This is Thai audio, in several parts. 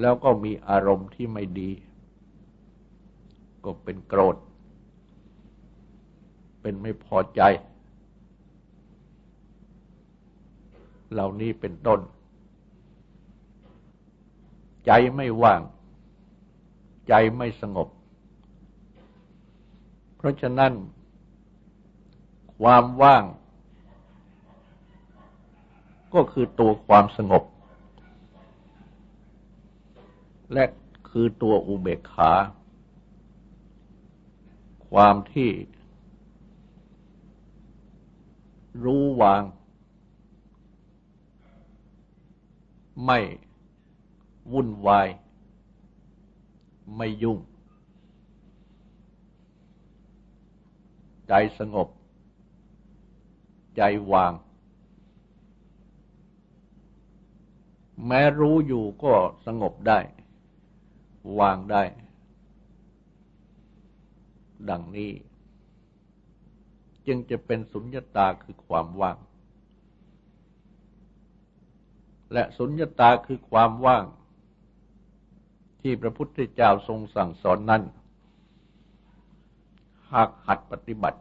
แล้วก็มีอารมณ์ที่ไม่ดี ก็เป็นโกรธ เป็นไม่พอใจ เหล่านี้เป็นต้น ใจไม่ว่าง ใจไม่สงบ เพราะฉะนั้น ความว่าง ก็คือตัวความสงบ และคือตัวอุเบกขา ความที่รู้วาง ไม่วุ่นวาย ไม่ยุ่ง ใจสงบ ใจวาง แม้รู้อยู่ก็สงบได้ วางได้ ดังนี้ จึงจะเป็นสุญญตาคือความว่าง และสุญญตาคือความว่าง ที่พระพุทธเจ้าทรงสั่งสอนนั้น หากหัดปฏิบัติ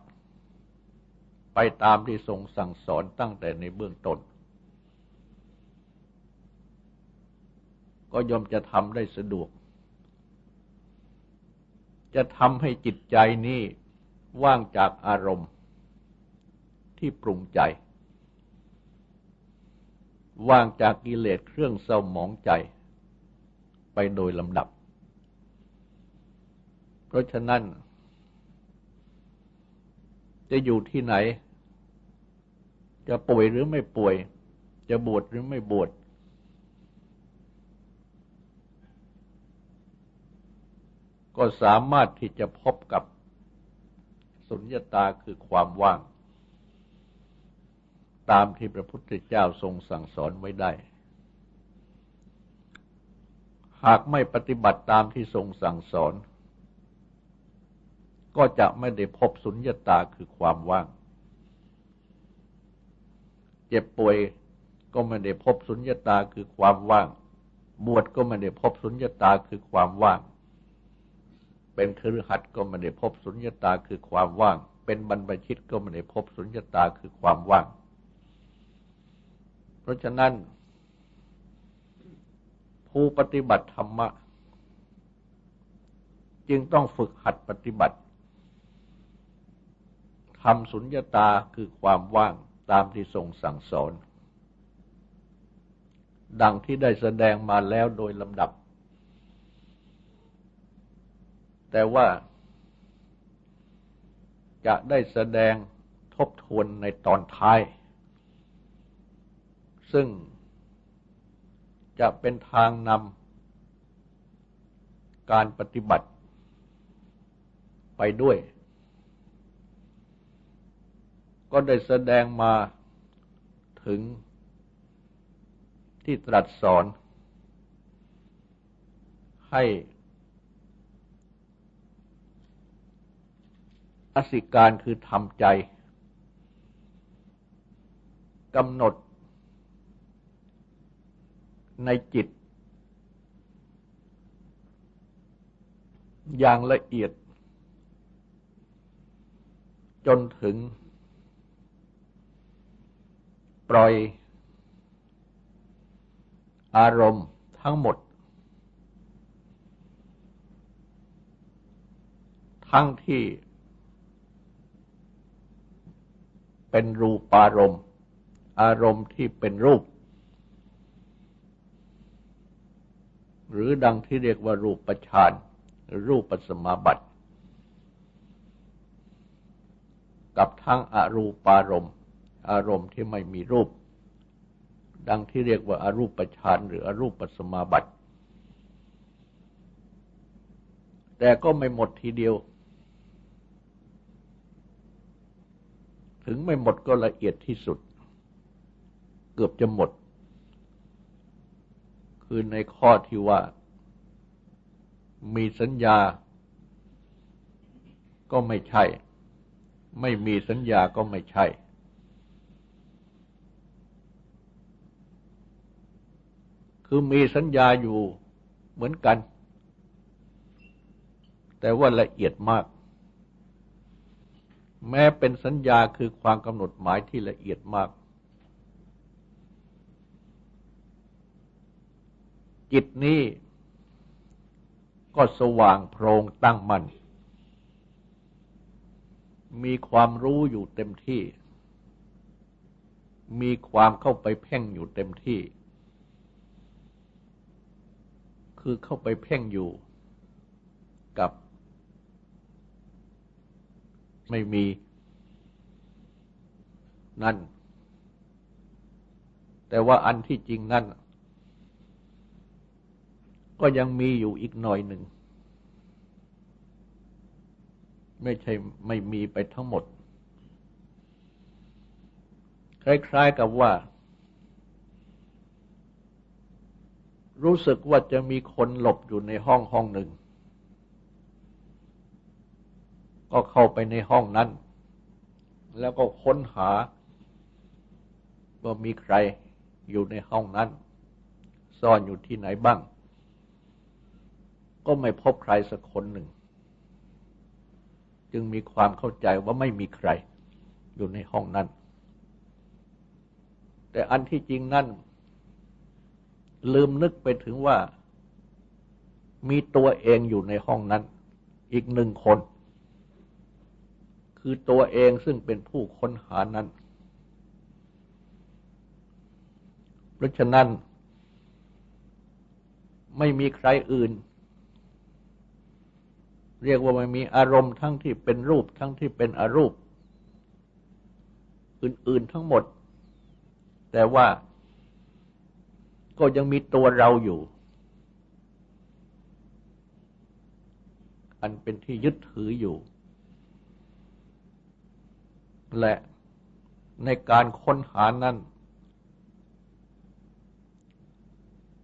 ไปตามที่ทรงสั่งสอนตั้งแต่ในเบื้องต้นก็ยอมจะทำได้สะดวก จะทำให้จิตใจนี้ว่างจากอารมณ์ที่ปรุงใจ ว่างจากกิเลสเครื่องเศร้าหมองใจ ไปโดยลำดับ เพราะฉะนั้น จะอยู่ที่ไหน จะป่วยหรือไม่ป่วย จะบวชหรือไม่บวช ก็สามารถที่จะพบกับสุญญตาคือความว่าง ตามที่พระพุทธเจ้าทรงสั่งสอนไว้ได้ หากไม่ปฏิบัติตามที่ทรงสั่งสอน ก็จะไม่ได้พบสุญญตาคือความว่าง เจ็บป่วยก็ไม่ได้พบสุญญตาคือความว่าง บวชก็ไม่ได้พบสุญญตาคือความว่าง เป็นครือขัดก็ไม่ได้พบสุญญตาคือความว่าง เป็นบรรพชิตก็ไม่ได้พบสุญญตาคือความว่าง เพราะฉะนั้น ผู้ปฏิบัติธรรมะ จึงต้องฝึกหัดปฏิบัติทำสุญญตาคือความว่างตามที่ทรงสั่งสอน ดังที่ได้แสดงมาแล้วโดยลำดับ แต่ว่าจะได้แสดงทบทวนในตอนท้าย ซึ่งจะเป็นทางนำการปฏิบัติไปด้วย ก็ได้แสดงมาถึงที่ตรัสสอนให้ อสิการคือทำใจกำหนดในจิต อย่างละเอียด จนถึง ปล่อย อารมณ์ทั้งหมด ทั้งที่ เป็นรูปารมณ์ อารมณ์ที่เป็นรูป หรือดังที่เรียกว่ารูปประชานรูปปัสมาบัติ กับทั้งอรูปารมณ์ อารมณ์ที่ไม่มีรูป ดังที่เรียกว่าอารูปฌานหรืออรูปปัสมาบัติ แต่ก็ไม่หมดทีเดียว ถึงไม่หมดก็ละเอียดที่สุด เกือบจะหมด คือในข้อที่ว่า มีสัญญา ก็ไม่ใช่ ไม่มีสัญญาก็ไม่ใช่ คือมีสัญญาอยู่เหมือนกัน แต่ว่าละเอียดมาก แม้เป็นสัญญาคือความกำหนดหมายที่ละเอียดมาก จิตนี้ก็สว่างโพรงตั้งมัน่น มีความรู้อยู่เต็มที่ มีความเข้าไปเพ่งอยู่เต็มที่ คือเข้าไปเพ่งอยู่กับ ไม่มี นั่น แต่ว่าอันที่จริงนั่น ก็ยังมีอยู่อีกหน่อยหนึ่ง ไม่ใช่ไม่มีไปทั้งหมด คล้ายๆกับว่า รู้สึกว่าจะมีคนหลบอยู่ในห้องห้องหนึ่ง ก็เข้าไปในห้องนั้น แล้วก็ค้นหาว่ามีใครอยู่ในห้องนั้น ซ่อนอยู่ที่ไหนบ้าง ก็ไม่พบใครสักคนหนึ่ง จึงมีความเข้าใจว่าไม่มีใครอยู่ในห้องนั้น แต่อันที่จริงนั่น ลืมนึกไปถึงว่ามีตัวเองอยู่ในห้องนั้น อีกหนึ่งคน คือตัวเองซึ่งเป็นผู้ค้นหานั้น เพราะฉะนั้น ไม่มีใครอื่น เรียกว่าไมันมีอารมณ์ทั้งที่เป็นรูปทั้งที่เป็นอรูป อื่น ๆทั้งหมด แต่ว่าก็ยังมีตัวเราอยู่ อันเป็นที่ยึดถืออยู่ และในการค้นหานั้น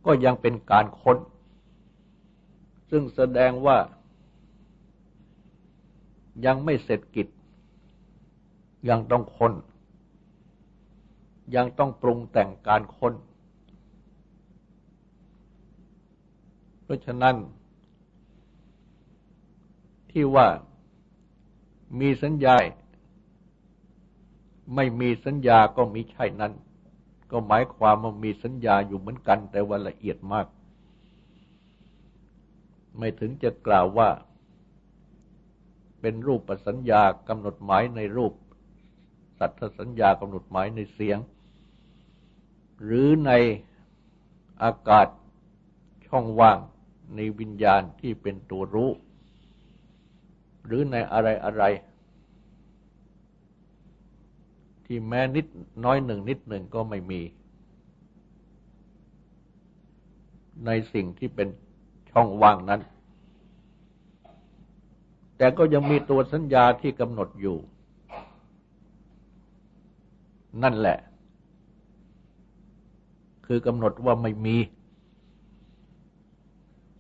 ก็ยังเป็นการค้น ซึ่งแสดงว่ายังไม่เสร็จกิจ ยังต้องค้น ยังต้องปรุงแต่งการค้น เพราะฉะนั้น ที่ว่ามีสัญญา ไม่มีสัญญาก็มีใช่นั้น ก็หมายความว่ามีสัญญาอยู่เหมือนกัน แต่ว่าละเอียดมาก ไม่ถึงจะกล่าวว่า เป็นรูปสัญญากำหนดหมายในรูป สัทธสัญญากำหนดหมายในเสียง หรือในอากาศช่องว่างในวิญญาณที่เป็นตัวรู้ หรือในอะไรอะไร ที่แม้นิดน้อยหนึ่งนิดหนึ่งก็ไม่มี ในสิ่งที่เป็นช่องว่างนั้น แต่ก็ยังมีตัวสัญญาที่กำหนดอยู่ นั่นแหละ คือกำหนดว่าไม่มี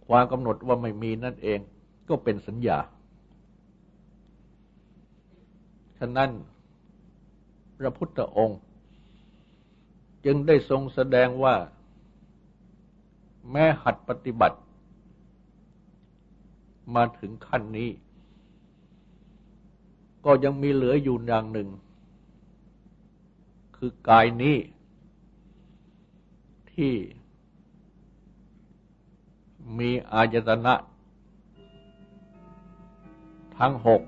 ความกำหนดว่าไม่มีนั่นเองก็เป็นสัญญา ฉะนั้น ระพุทธองค์ จึงได้ทรงแสดงว่า แม้หัดปฏิบัติ มาถึงขั้นนี้ ก็ยังมีเหลืออยู่อย่างหนึ่ง คือกายนี้ ที่มีอายตนะ ทั้งหก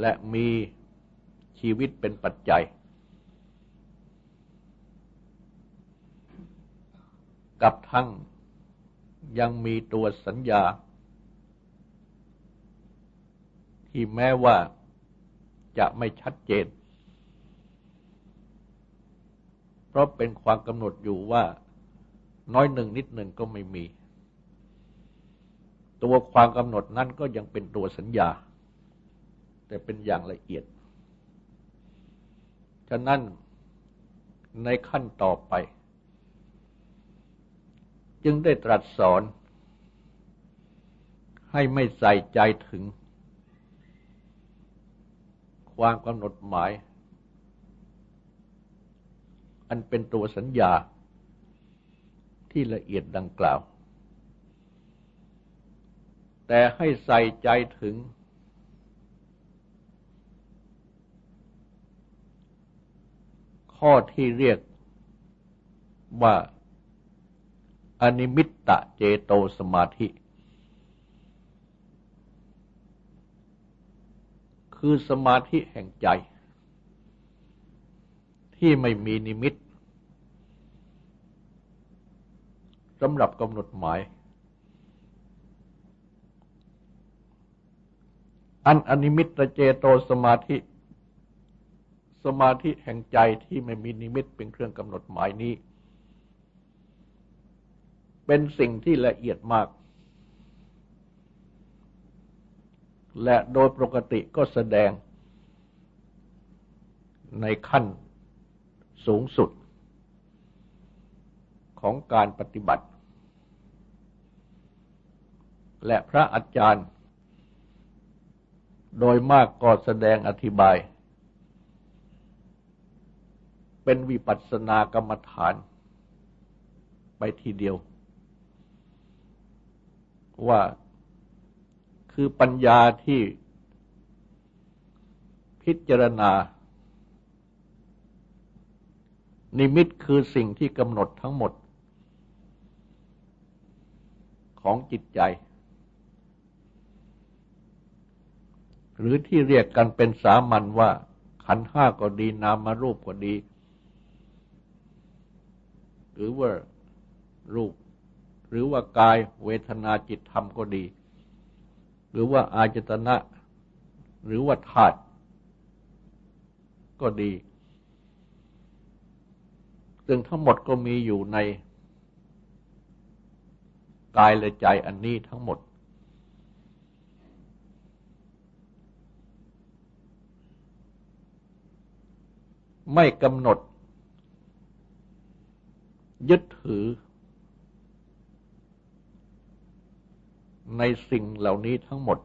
และมี ชีวิตเป็นปัจจัย กับทั้งยังมีตัวสัญญา ที่แม้ว่าจะไม่ชัดเจน เพราะเป็นความกำหนดอยู่ว่าน้อยหนึ่งนิดหนึ่งก็ไม่มี ตัวความกำหนดนั้นก็ยังเป็นตัวสัญญา แต่เป็นอย่างละเอียด ฉะนั้นในขั้นต่อไป จึงได้ตรัสสอน ให้ไม่ใส่ใจถึง ความกำหนดหมาย อันเป็นตัวสัญญาที่ละเอียดดังกล่าว แต่ให้ใส่ใจถึง ข้อที่เรียกว่าอนิมิตตเจโตสมาธิ คือสมาธิแห่งใจ ที่ไม่มีนิมิตสำหรับกำหนดหมาย อันอนิมิตตเจโตสมาธิ สมาธิแห่งใจที่ไม่มีนิมิตเป็นเครื่องกำหนดหมายนี้ เป็นสิ่งที่ละเอียดมาก และโดยปกติก็แสดงในขั้นสูงสุดของการปฏิบัติ และพระอาจารย์ โดยมากก็แสดงอธิบาย เป็นวิปัสสนากรรมฐาน ไปทีเดียว ว่าคือปัญญาที่พิจารณา นิมิตคือสิ่งที่กำหนดทั้งหมด ของจิตใจ หรือที่เรียกกันเป็นสามัญว่าขันห้าก็ดี นามารูปก็ดี หรือว่ารูป หรือว่ากายเวทนาจิตธรรมก็ดี หรือว่าอาจตนะ หรือว่าธาตุก็ดี ซึ่งทั้งหมดก็มีอยู่ในกายและใจอันนี้ทั้งหมด ไม่กำหนด ยึดถือ ในสิ่งเหล่านี้ทั้งหมด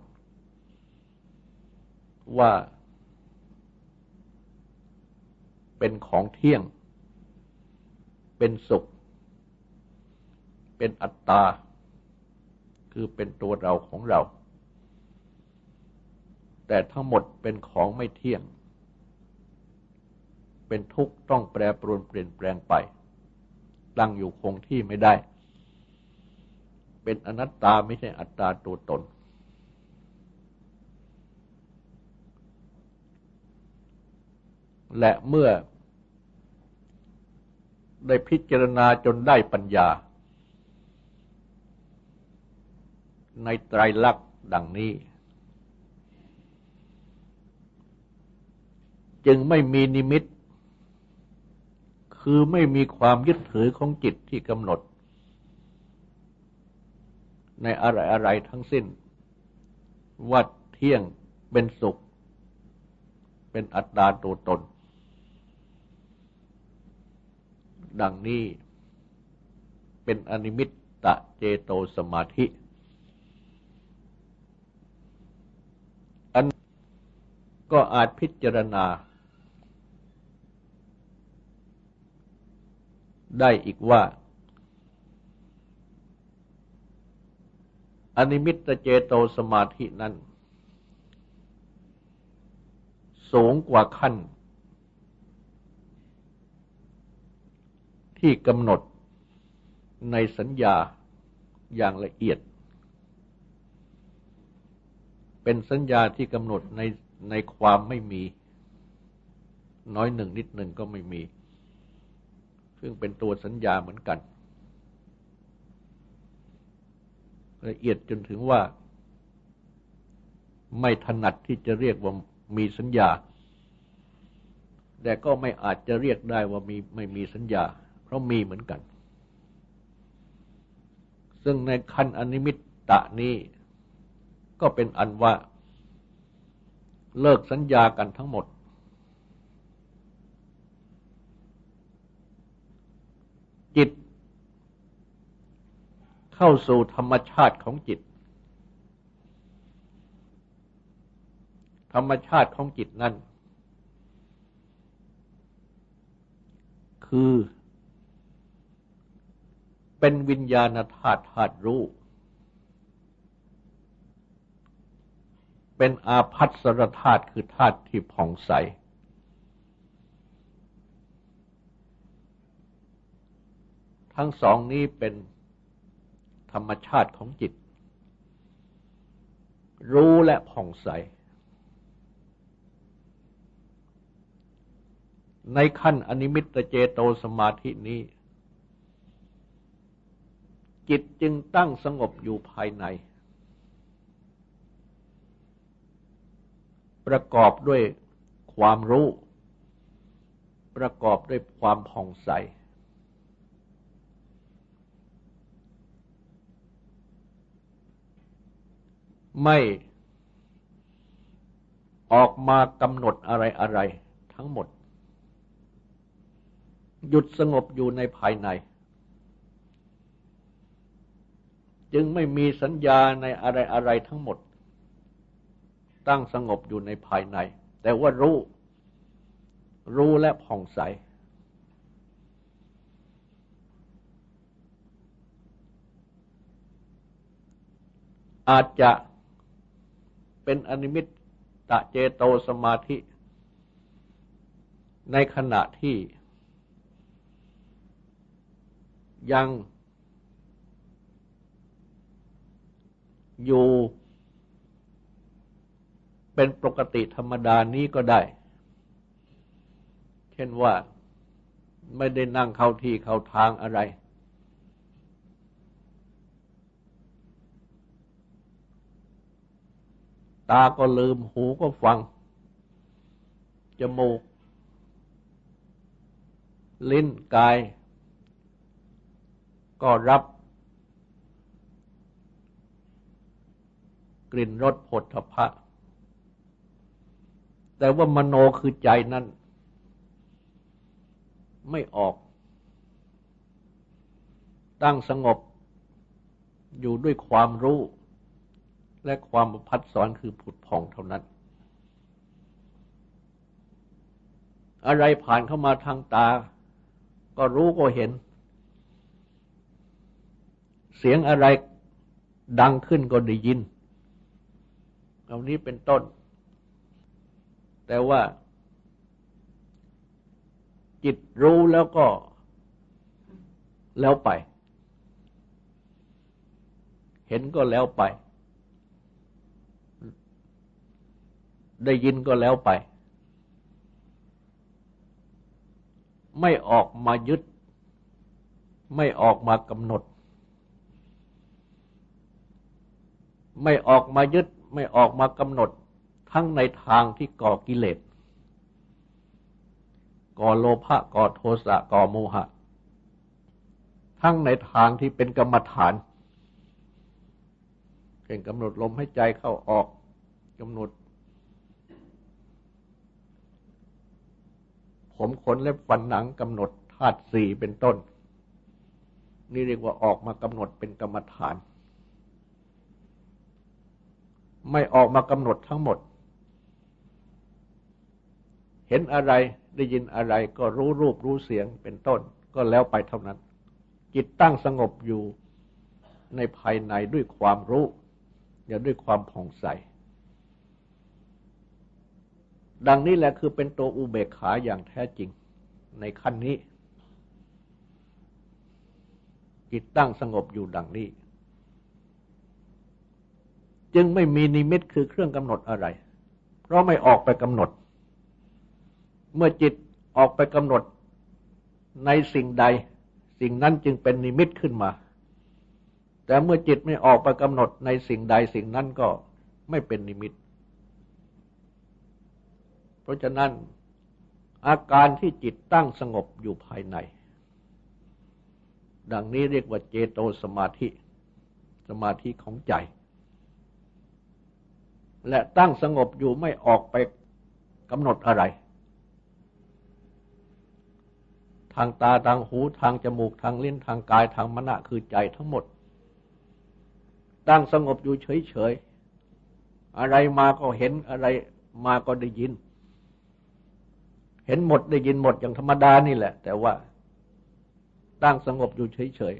ว่า เป็นของเที่ยง เป็นสุข เป็นอัตตา คือเป็นตัวเราของเรา แต่ทั้งหมดเป็นของไม่เที่ยง เป็นทุกข์ต้องแปรปรวนเปลี่ยนแปลงไป ตั้งอยู่คงที่ไม่ได้ เป็นอนัตตาไม่ใช่อัตตาตัวตน และเมื่อได้พิจารณาจนได้ปัญญา ในไตรลักษณ์ดังนี้ จึงไม่มีนิมิต คือไม่มีความยึดถือของจิตที่กำหนด ในอะไรอะไรทั้งสิ้น ว่าเที่ยงเป็นสุข เป็นอัตตาตัวตน ดังนี้เป็นอนิมิตตะเจโตสมาธิอันก็อาจพิจารณา ได้อีกว่า อนิมิตเจโตสมาธินั้น สูงกว่าขั้น ที่กำหนดในสัญญาอย่างละเอียด เป็นสัญญาที่กำหนดในในความไม่มี น้อยหนึ่งนิดหนึ่งก็ไม่มี ซึ่งเป็นตัวสัญญาเหมือนกัน ละเอียดจนถึงว่า ไม่ถนัดที่จะเรียกว่ามีสัญญา แต่ก็ไม่อาจจะเรียกได้ว่ามีไม่มีสัญญา เพราะมีเหมือนกัน ซึ่งในคันอนิมิตตะนี้ ก็เป็นอันว่า เลิกสัญญากันทั้งหมด จิต เข้าสู่ธรรมชาติของจิต ธรรมชาติของจิตนั้น คือเป็นวิญญาณธาตุธาตุรู้ เป็นอาพัสรธาตุคือธาตุที่ผ่องใส ทั้งสองนี้เป็นธรรมชาติของจิต รู้และผ่องใส ในขั้นอนิมิตเจโตสมาธินี้ จิตจึงตั้งสงบอยู่ภายใน ประกอบด้วยความรู้ ประกอบด้วยความผ่องใส ไม่ออกมากำหนดอะไรอะไรทั้งหมด หยุดสงบอยู่ในภายใน จึงไม่มีสัญญาในอะไรอะไรทั้งหมด ตั้งสงบอยู่ในภายใน แต่ว่ารู้ รู้และผ่องใส อาจจะ เป็นอนิมิตตะเจโตสมาธิ ในขณะที่ยังอยู่เป็นปกติธรรมดานี้ก็ได้ เช่นว่าไม่ได้นั่งเข้าที่เข้าทางอะไร ตาก็ลืม หูก็ฟัง จมูก ลิ้นกาย ก็รับ กลิ่นรสผลทพะ แต่ว่ามโนคือใจนั้น ไม่ออก ตั้งสงบอยู่ด้วยความรู้ และความพัดสอนคือผุดผ่องเท่านั้น อะไรผ่านเข้ามาทางตา ก็รู้ก็เห็น เสียงอะไรดังขึ้นก็ได้ยินเหล่านี้เป็นต้น แต่ว่า จิตรู้แล้วก็แล้วไป เห็นก็แล้วไป ได้ยินก็แล้วไป ไม่ออกมายึด ไม่ออกมากำหนด ไม่ออกมายึด ไม่ออกมากำหนด ทั้งในทางที่ก่อกิเลสก่อโลภะก่อโทสะก่อโมหะ ทั้งในทางที่เป็นกรรมฐานเก่งกำหนดลมให้ใจเข้าออกกำหนด ผมขนเล็บฟันหนังกำหนดธาตุสี่เป็นต้น นี่เรียกว่าออกมากำหนดเป็นกรรมฐาน ไม่ออกมากำหนดทั้งหมด เห็นอะไรได้ยินอะไรก็รู้รูปรู้เสียงเป็นต้น ก็แล้วไปเท่านั้น จิตตั้งสงบอยู่ในภายในด้วยความรู้ อย่าด้วยความผ่องใส ดังนี้แหละคือเป็นตัวอุเบกขาอย่างแท้จริงในขั้นนี้ จิตตั้งสงบอยู่ดังนี้ จึงไม่มีนิมิตคือเครื่องกำหนดอะไร เพราะไม่ออกไปกำหนด เมื่อจิตออกไปกำหนดในสิ่งใด สิ่งนั้นจึงเป็นนิมิตขึ้นมา แต่เมื่อจิตไม่ออกไปกำหนดในสิ่งใดสิ่งนั้นก็ไม่เป็นนิมิต เพราะฉะนั้นอาการที่จิตตั้งสงบอยู่ภายใน ดังนี้เรียกว่าเจโตสมาธิ สมาธิของใจ และตั้งสงบอยู่ไม่ออกไปกำหนดอะไร ทางตาทางหูทางจมูกทางลิ้นทางกายทางมณะคือใจทั้งหมด ตั้งสงบอยู่เฉยๆ อะไรมาก็เห็นอะไรมาก็ได้ยิน เห็นหมดได้ยินหมดอย่างธรรมดานี่แหละ แต่ว่าตั้งสงบอยู่เฉย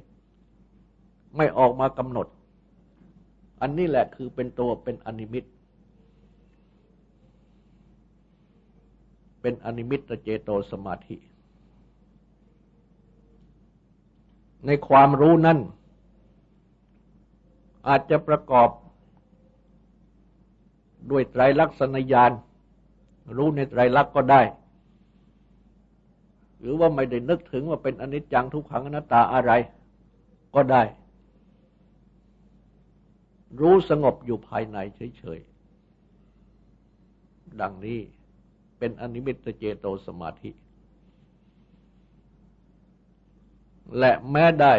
ๆ ไม่ออกมากำหนด อันนี้แหละคือเป็นตัวเป็นอนิมิต เป็นอนิมิตเจโตสมาธิ ในความรู้นั้นอาจจะประกอบด้วยไตรลักษณญาณรู้ในไตรลักษณ์ก็ได้ หรือว่าไม่ได้นึกถึงว่าเป็นอนิจจังทุกขังอนัตตาอะไรก็ได้ รู้สงบอยู่ภายในเฉยๆ ดังนี้เป็นอนิมิตเจโตสมาธิ และแม้ได้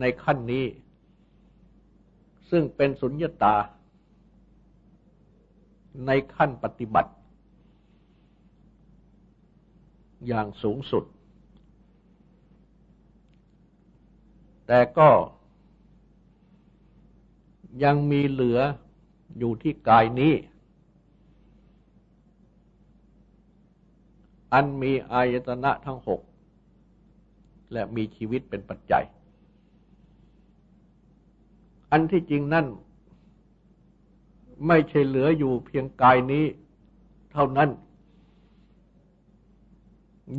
ในขั้นนี้ ซึ่งเป็นสุญญตา ในขั้นปฏิบัติ อย่างสูงสุด แต่ก็ยังมีเหลืออยู่ที่กายนี้ อันมีอายตนะทั้งหก และมีชีวิตเป็นปัจจัย อันที่จริงนั่น ไม่ใช่เหลืออยู่เพียงกายนี้เท่านั้น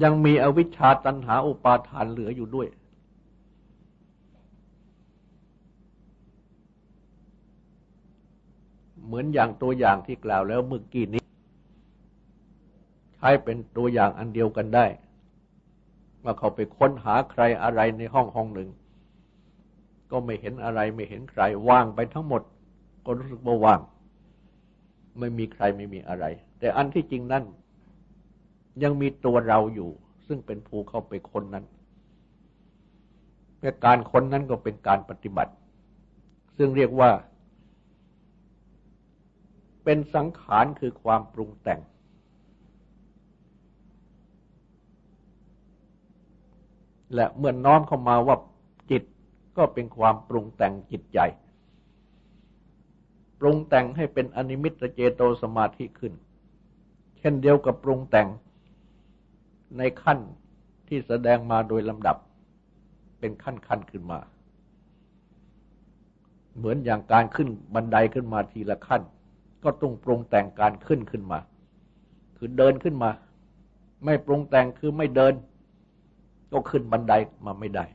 ยังมีอวิชชาตันหาอุปาทานเหลืออยู่ด้วย เหมือนอย่างตัวอย่างที่กล่าวแล้วเมื่อกี้นี้ ใช้เป็นตัวอย่างอันเดียวกันได้ ว่าเขาไปค้นหาใครอะไรในห้องห้องหนึ่ง ก็ไม่เห็นอะไรไม่เห็นใครว่างไปทั้งหมด ก็รู้สึกว่าว่าง ไม่มีใครไม่มีอะไร แต่อันที่จริงนั้น ยังมีตัวเราอยู่ ซึ่งเป็นผู้เข้าไปคนนั้นแต่การคนนั้นก็เป็นการปฏิบัติ ซึ่งเรียกว่า เป็นสังขารคือความปรุงแต่ง และเมื่อน้อมเข้ามาว่าจิตก็เป็นความปรุงแต่งจิตใจรุงแต่งให้เป็นอนิมิตเจโตสมาธิขึ้น เช่นเดียวกับปรุงแต่ง ในขั้นที่แสดงมาโดยลำดับ เป็นขั้นขั้นขึ้นมา เหมือนอย่างการขึ้นบันไดขึ้นมาทีละขั้น ก็ต้องปรุงแต่งการขึ้นขึ้นมา คือเดินขึ้นมา ไม่ปรุงแต่งคือไม่เดิน ก็ขึ้นบันไดมาไม่ได้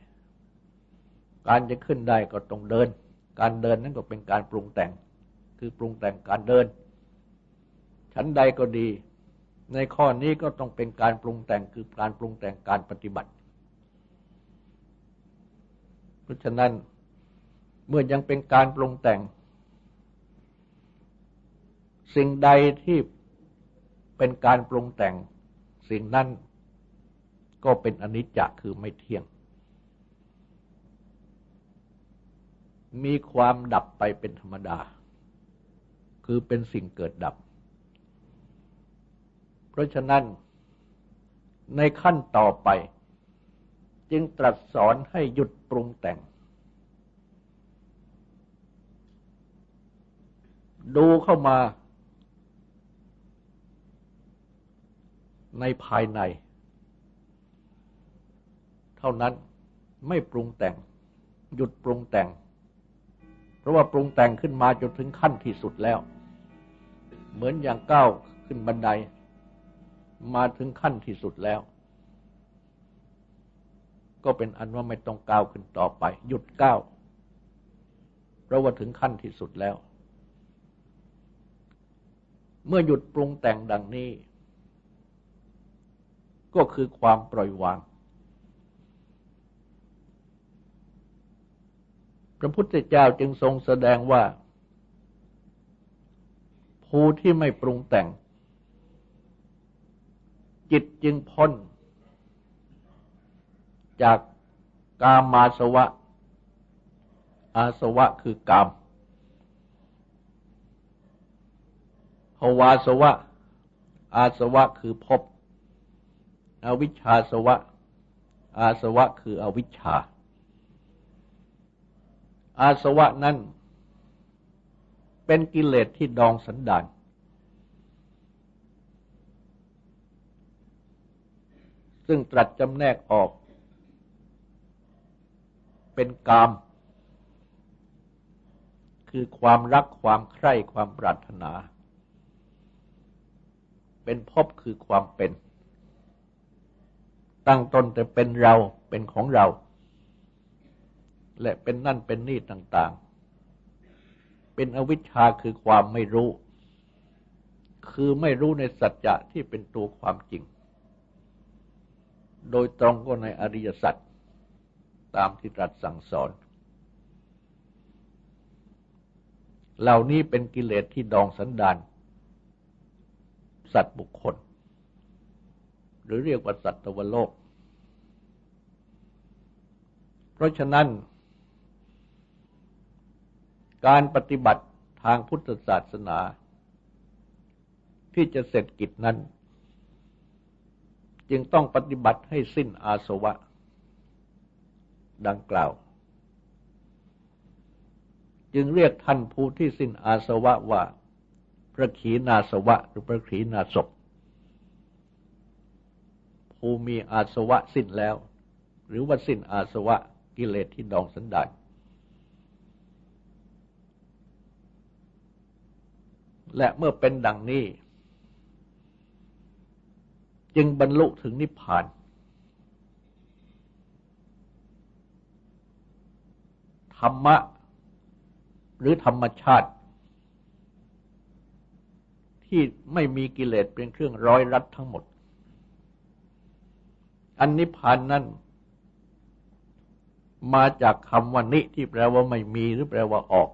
การจะขึ้นได้ก็ต้องเดิน การเดินนั่นก็เป็นการปรุงแต่ง คือปรุงแต่งการเดิน ชั้นใดก็ดี ในข้อนี้ก็ต้องเป็นการปรุงแต่งคือการปรุงแต่งการปฏิบัติ เพราะฉะนั้นเมื่อยังเป็นการปรุงแต่ง สิ่งใดที่เป็นการปรุงแต่งสิ่งนั้นก็เป็นอนิจจคือไม่เที่ยง มีความดับไปเป็นธรรมดา คือเป็นสิ่งเกิดดับ เพราะฉะนั้นในขั้นต่อไป จึงตรัสสอนให้หยุดปรุงแต่ง ดูเข้ามา ในภายใน เท่านั้นไม่ปรุงแต่ง หยุดปรุงแต่ง เพราะว่าปรุงแต่งขึ้นมาจนถึงขั้นที่สุดแล้ว เหมือนอย่างก้าวขึ้นบันได มาถึงขั้นที่สุดแล้ว ก็เป็นอันว่าไม่ต้องก้าวขึ้นต่อไป หยุดก้าวเพราะว่าถึงขั้นที่สุดแล้ว เมื่อหยุดปรุงแต่งดังนี้ ก็คือความปล่อยวาง พระพุทธเจ้าจึงทรงแสดงว่า ผู้ที่ไม่ปรุงแต่ง จิตจึงพ้น จากกามาสวะ อาสวะคือกามภวาสวะ อาสวะคือภพอวิชชาสวะ อาสวะคืออวิชชา อาสวะนั้นเป็นกิเลสที่ดองสันดาน ซึ่งตรัสจำแนกออก เป็นกาม คือความรักความใคร่ความปรารถนา เป็นภพคือความเป็น ตั้งตนแต่เป็นเราเป็นของเรา และเป็นนั่นเป็นนี่ต่าง ๆ เป็นอวิชชาคือความไม่รู้ คือไม่รู้ในสัจจะที่เป็นตัวความจริง โดยตรงก็ในอริยสัจตามที่ตรัสสั่งสอน เหล่านี้เป็นกิเลสที่ดองสันดาน สัตว์บุคคล หรือเรียกว่าสัตวโลก เพราะฉะนั้น การปฏิบัติทางพุทธศาสนา ที่จะเสร็จกิจนั้น จึงต้องปฏิบัติให้สิ้นอาสวะ ดังกล่าว จึงเรียกท่านผู้ที่สิ้นอาสวะว่า พระขีณาสวะ หรือพระขีณาศพผู้มีอาสวะสิ้นแล้ว หรือว่าสิ้นอาสวะกิเลสที่ดองสันดานและเมื่อเป็นดังนี้ จึงบรรลุถึงนิพพาน ธรรมะ หรือธรรมชาติ ที่ไม่มีกิเลสเป็นเครื่องร้อยรัดทั้งหมด อันนิพพานนั้นมาจากคำว่านิที่แปลว่าไม่มีหรือแปลว่าออก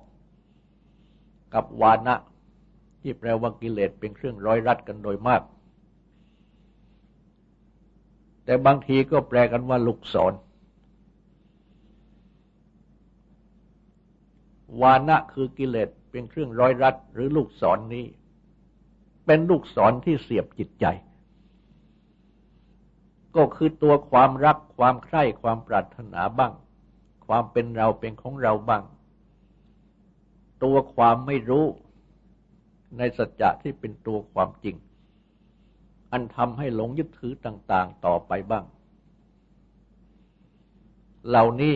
กับวานะ ที่แปลว่ากิเลสเป็นเครื่องร้อยรัดกันโดยมาก แต่บางทีก็แปลกันว่าลูกศรวานะคือกิเลสเป็นเครื่องร้อยรัดหรือลูกศรนนี้ เป็นลูกศรที่เสียบจิตใจ ก็คือตัวความรักความใคร่ความปรารถนาบ้าง ความเป็นเราเป็นของเราบ้าง ตัวความไม่รู้ในสัจจะที่เป็นตัวความจริง อันทำให้หลงยึดถือต่าง ๆ ต่อไปบ้าง เหล่านี้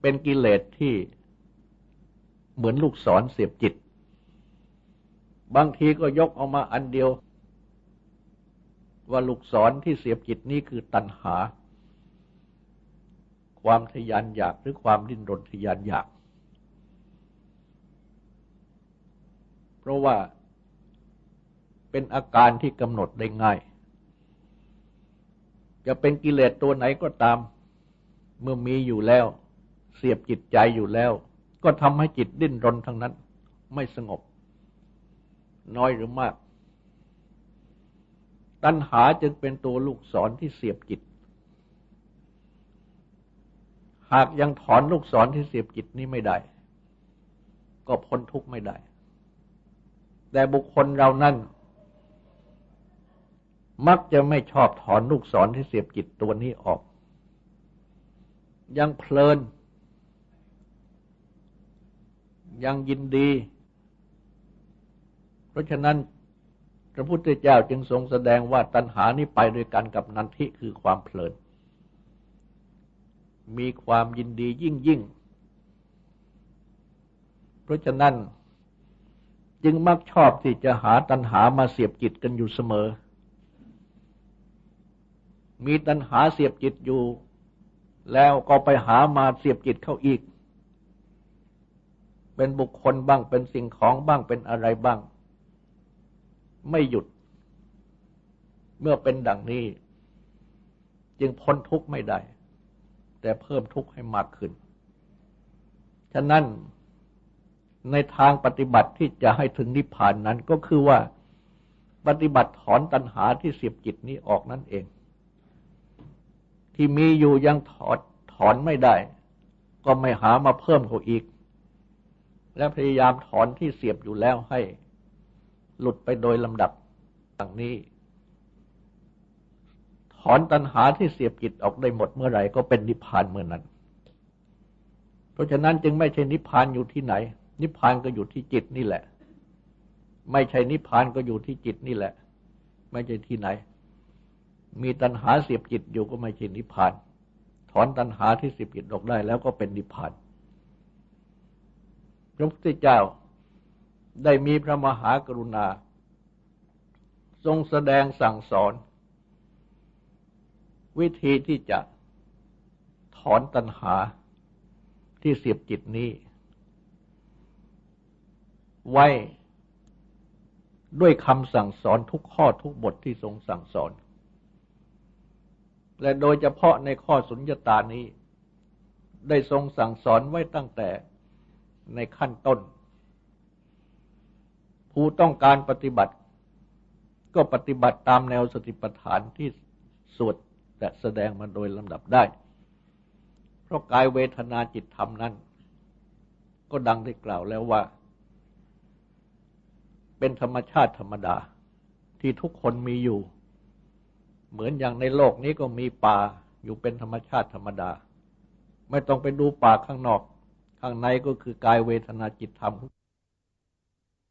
เป็นกิเลสที่เหมือนลูกศรเสียบจิต บางทีก็ยกออกมาอันเดียว ว่าลูกศรที่เสียบจิตนี้คือตัณหา ความทยานอยากหรือความดิ้นรนทยานอยาก เพราะว่า เป็นอาการที่กำหนดได้ง่าย จะเป็นกิเลสตัวไหนก็ตาม เมื่อมีอยู่แล้ว เสียบจิตใจอยู่แล้ว ก็ทำให้จิตดิ้นรนทั้งนั้น ไม่สงบ น้อยหรือมาก ตัณหาจึงเป็นตัวลูกศรที่เสียบจิต หากยังถอนลูกศรที่เสียบจิตนี้ไม่ได้ ก็พ้นทุกข์ไม่ได้แต่บุคคลเรานั้น มักจะไม่ชอบถอนลูกศรที่เสียบจิตตัวนี้ออก ยังเพลิน ยังยินดี เพราะฉะนั้นพระพุทธเจ้าจึงทรงแสดงว่าตัณหานี้ไปด้วยกันกับนันทิคือความเพลิน มีความยินดียิ่งยิ่ง เพราะฉะนั้นจึงมักชอบที่จะหาตัณหามาเสียบจิตกันอยู่เสมอ มีตัณหาเสียบจิตอยู่ แล้วก็ไปหามาเสียบจิตเข้าอีก เป็นบุคคลบ้างเป็นสิ่งของบ้างเป็นอะไรบ้าง ไม่หยุด เมื่อเป็นดังนี้ จึงพ้นทุกข์ไม่ได้ แต่เพิ่มทุกข์ให้มากขึ้น ฉะนั้นในทางปฏิบัติที่จะให้ถึงนิพพานนั้นก็คือว่าปฏิบัติถอนตัณหาที่เสียบจิตนี้ออกนั่นเอง ที่มีอยู่ยังถอดถอนไม่ได้ ก็ไม่หามาเพิ่มเขาอีก และพยายามถอนที่เสียบอยู่แล้วให้ หลุดไปโดยลำดับดังนี้ ถอนตัณหาที่เสียบจิตออกได้หมดเมื่อไหร่ก็เป็นนิพพานเมื่อนั้น เพราะฉะนั้นจึงไม่ใช่นิพพานอยู่ที่ไหน นิพพานก็อยู่ที่จิตนี่แหละ ไม่ใช่นิพพานก็อยู่ที่จิตนี่แหละ ไม่ใช่ที่ไหน มีตัณหาเสียบจิตอยู่ก็ไม่ใช่นิพพาน ถอนตัณหาที่เสิบกิจออกได้แล้วก็เป็นนิพพานพระพุทธเจ้าได้มีพระมหากรุณา ทรงแสดงสั่งสอน วิธีที่จะถอนตัณหาที่เสียบจิตนี้ ไว้ด้วยคำสั่งสอนทุกข้อทุกบทที่ทรงสั่งสอน และโดยเฉพาะในข้อสุญญตานี้ ได้ทรงสั่งสอนไว้ตั้งแต่ในขั้นต้น ผู้ต้องการปฏิบัติ ก็ปฏิบัติตามแนวสติปัฏฐานที่สวดแต่แสดงมาโดยลำดับได้ เพราะกายเวทนาจิตธรรมนั้น ก็ดังได้กล่าวแล้วว่า เป็นธรรมชาติธรรมดาที่ทุกคนมีอยู่ เหมือนอย่างในโลกนี้ก็มีป่าอยู่เป็นธรรมชาติธรรมดา ไม่ต้องไปดูป่าข้างนอก ข้างในก็คือกายเวทนาจิตธรรม